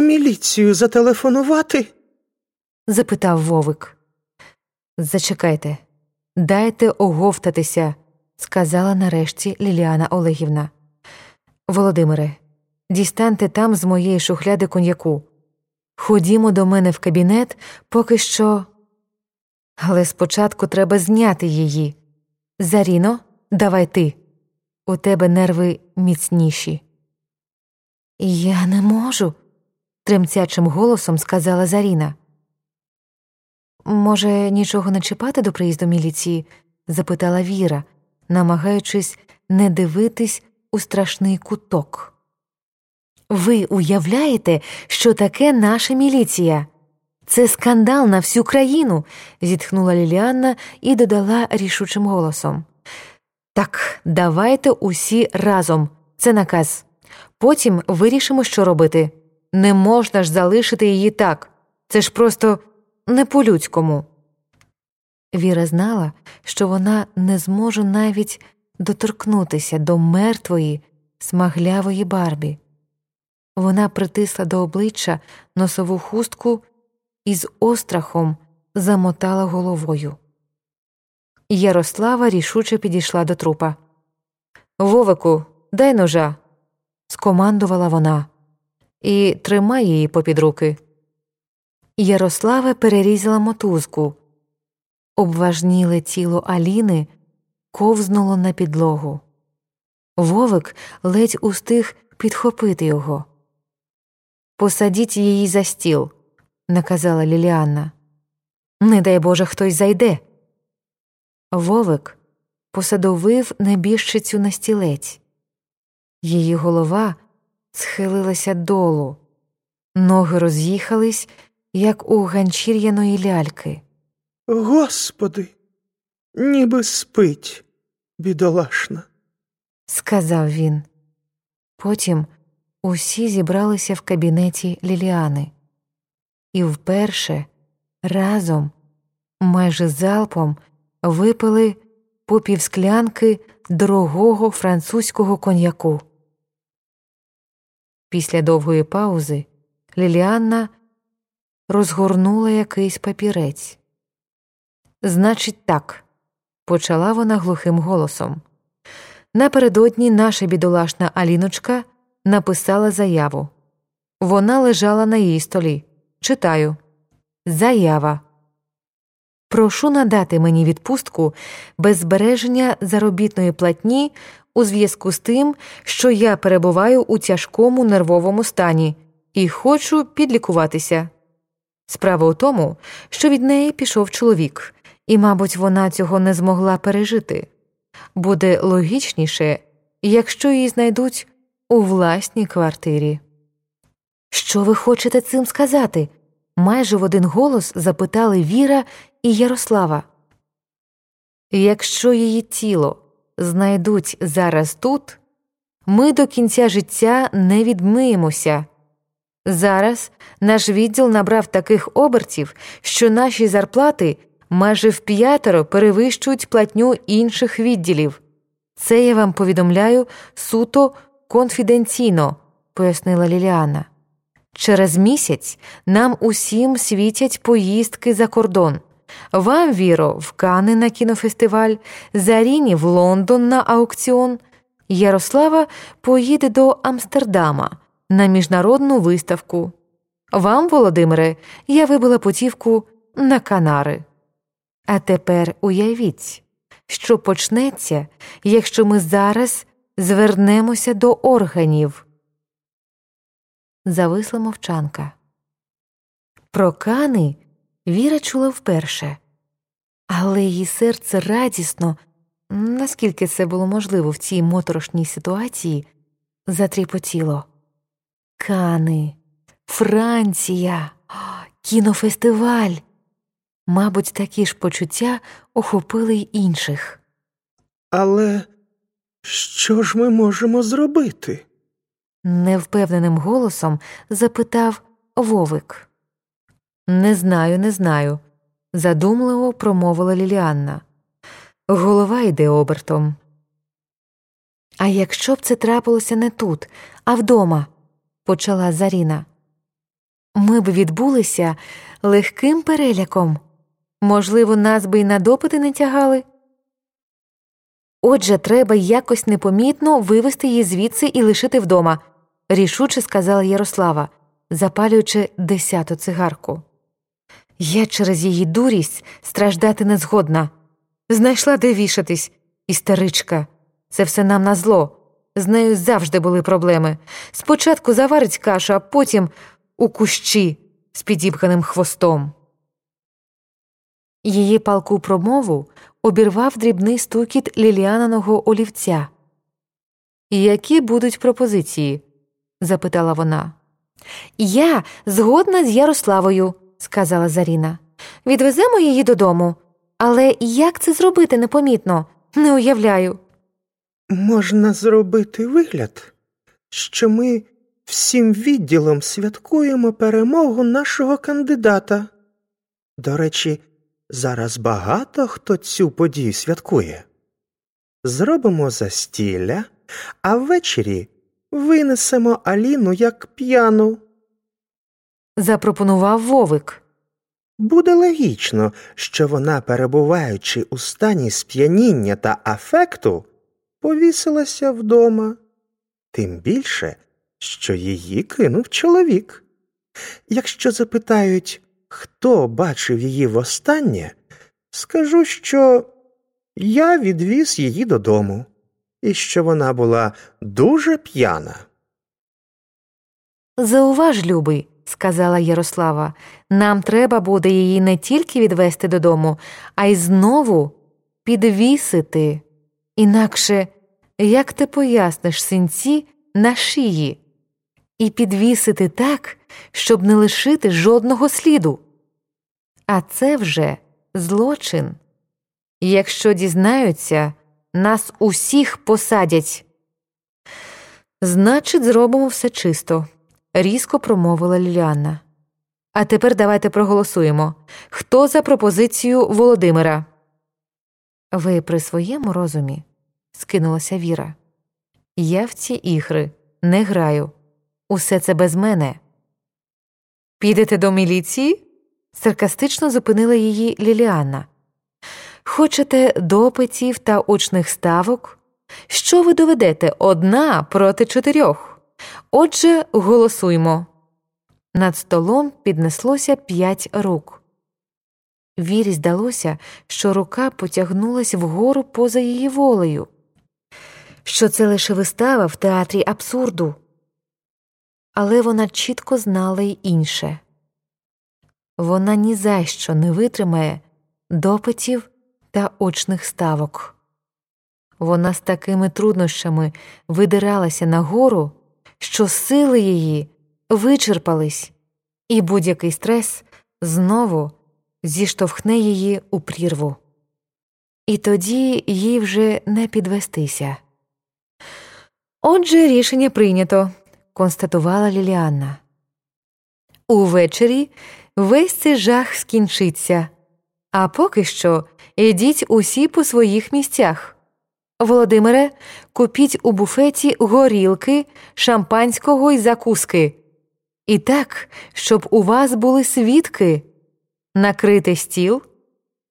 міліцію зателефонувати? запитав вовик. Зачекайте, дайте оговтатися, сказала нарешті Ліліана Олегівна. Володимире, дістаньте там з моєї шухляди коньяку. Ходімо до мене в кабінет, поки що. Але спочатку треба зняти її. Заріно, давай ти. У тебе нерви міцніші. Я не можу, тремтячим голосом сказала Заріна. Може, нічого не чіпати до приїзду міліції? запитала Віра, намагаючись не дивитись у страшний куток. Ви уявляєте, що таке наша міліція? Це скандал на всю країну, зітхнула Ліліанна і додала рішучим голосом. Так, давайте усі разом. Це наказ. Потім вирішимо, що робити. Не можна ж залишити її так. Це ж просто не по-людському. Віра знала, що вона не зможе навіть доторкнутися до мертвої, смаглявої барбі. Вона притисла до обличчя носову хустку і з острахом замотала головою. Ярослава рішуче підійшла до трупа. Вовику, дай ножа, скомандувала вона, і тримай її попід руки. Ярослава перерізала мотузку. Обважніле тіло Аліни ковзнуло на підлогу. Вовик ледь устиг підхопити його. Посадіть її за стіл, наказала Ліліанна. Не дай Боже, хтось зайде. Вовик посадовив небіжчицю на стілець. Її голова схилилася долу, ноги роз'їхались, як у ганчір'яної ляльки. Господи, ніби спить, бідолашна, сказав він. Потім усі зібралися в кабінеті Ліліани, і вперше разом, майже залпом, випили по півсклянки дорогого французького коньяку. Після довгої паузи Ліліанна розгорнула якийсь папірець. Значить, так, почала вона глухим голосом. Напередодні наша бідолашна Аліночка написала заяву. Вона лежала на її столі. Читаю Заява. Прошу надати мені відпустку без збереження заробітної платні у зв'язку з тим, що я перебуваю у тяжкому нервовому стані і хочу підлікуватися. Справа у тому, що від неї пішов чоловік, і, мабуть, вона цього не змогла пережити. Буде логічніше, якщо її знайдуть у власній квартирі. Що ви хочете цим сказати? майже в один голос запитали Віра і Ярослава. Якщо її тіло знайдуть зараз тут, ми до кінця життя не відмиємося. Зараз наш відділ набрав таких обертів, що наші зарплати майже в п'ятеро перевищують платню інших відділів. Це я вам повідомляю суто конфіденційно, пояснила Ліліана. Через місяць нам усім світять поїздки за кордон. Вам, Віро, в Кани на кінофестиваль, Заріні в Лондон на аукціон. Ярослава поїде до Амстердама на міжнародну виставку. Вам, Володимире, я вибила путівку на Канари. А тепер уявіть, що почнеться, якщо ми зараз звернемося до органів. Зависла мовчанка. Про кани Віра чула вперше, але її серце радісно, наскільки це було можливо в цій моторошній ситуації, затріпотіло. Кани, Франція, кінофестиваль. Мабуть, такі ж почуття охопили й інших. Але що ж ми можемо зробити? невпевненим голосом запитав Вовик. Не знаю, не знаю, задумливо промовила Ліліанна. Голова йде обертом. А якщо б це трапилося не тут, а вдома, почала Заріна. ми б відбулися легким переляком. Можливо, нас би й на допити не тягали. Отже, треба якось непомітно вивести її звідси і лишити вдома, рішуче сказала Ярослава, запалюючи десяту цигарку. Я через її дурість страждати не згодна. Знайшла де вішатись, істеричка. Це все нам на зло. З нею завжди були проблеми. Спочатку заварить кашу, а потім у кущі з підібганим хвостом. Її палку промову обірвав дрібний стукіт ліліананого олівця. Які будуть пропозиції? запитала вона. Я згодна з Ярославою, сказала Заріна. Відвеземо її додому. Але як це зробити непомітно? Не уявляю. Можна зробити вигляд, що ми всім відділом святкуємо перемогу нашого кандидата. До речі, зараз багато хто цю подію святкує. Зробимо застілля, а ввечері винесемо Аліну як п'яну. Запропонував Вовик. Буде логічно, що вона, перебуваючи у стані сп'яніння та афекту, повісилася вдома, тим більше, що її кинув чоловік. Якщо запитають, хто бачив її востаннє, скажу, що я відвіз її додому, і що вона була дуже п'яна. Зауваж, любий, сказала Ярослава, нам треба буде її не тільки відвести додому, а й знову підвісити. Інакше як ти поясниш синці на шиї і підвісити так, щоб не лишити жодного сліду. А це вже злочин. Якщо дізнаються, нас усіх посадять. Значить, зробимо все чисто, різко промовила Ліліанна. А тепер давайте проголосуємо. Хто за пропозицію Володимира? Ви при своєму розумі? скинулася Віра. Я в ці ігри не граю. Усе це без мене. Підете до міліції? саркастично зупинила її Ліліанна. Хочете допитів та очних ставок? Що ви доведете одна проти чотирьох? Отже, голосуймо. Над столом піднеслося п'ять рук. Вірі здалося, що рука потягнулась вгору поза її волею, що це лише вистава в театрі абсурду. Але вона чітко знала й інше вона ні за що не витримає допитів та очних ставок. Вона з такими труднощами видиралася нагору, що сили її вичерпались, і будь-який стрес знову зіштовхне її у прірву. І тоді їй вже не підвестися. Отже, рішення прийнято, констатувала Ліліанна. Увечері весь цей жах скінчиться, а поки що ідіть усі по своїх місцях. Володимире, купіть у буфеті горілки, шампанського й закуски. І так, щоб у вас були свідки. Накрити стіл,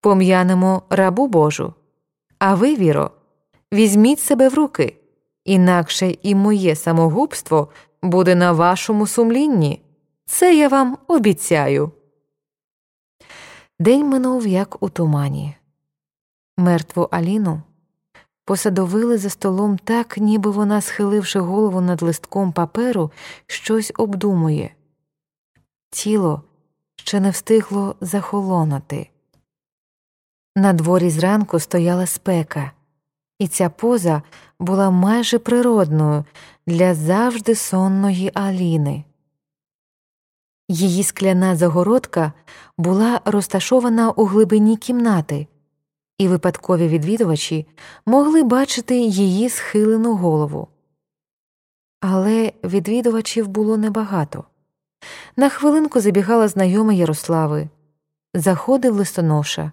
пом'янемо рабу Божу. А ви, Віро, візьміть себе в руки, інакше і моє самогубство буде на вашому сумлінні. Це я вам обіцяю. День минув, як у тумані. Мертву Аліну посадовили за столом так, ніби вона, схиливши голову над листком паперу, щось обдумує. Тіло ще не встигло захолонути. На дворі зранку стояла спека, і ця поза була майже природною для завжди сонної Аліни. Її скляна загородка була розташована у глибині кімнати, і випадкові відвідувачі могли бачити її схилену голову. Але відвідувачів було небагато. На хвилинку забігала знайома Ярослави, заходив листоноша.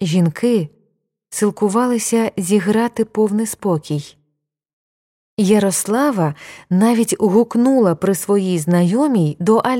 Жінки силкувалися зіграти повний спокій. Ярослава навіть гукнула при своїй знайомій до Алі.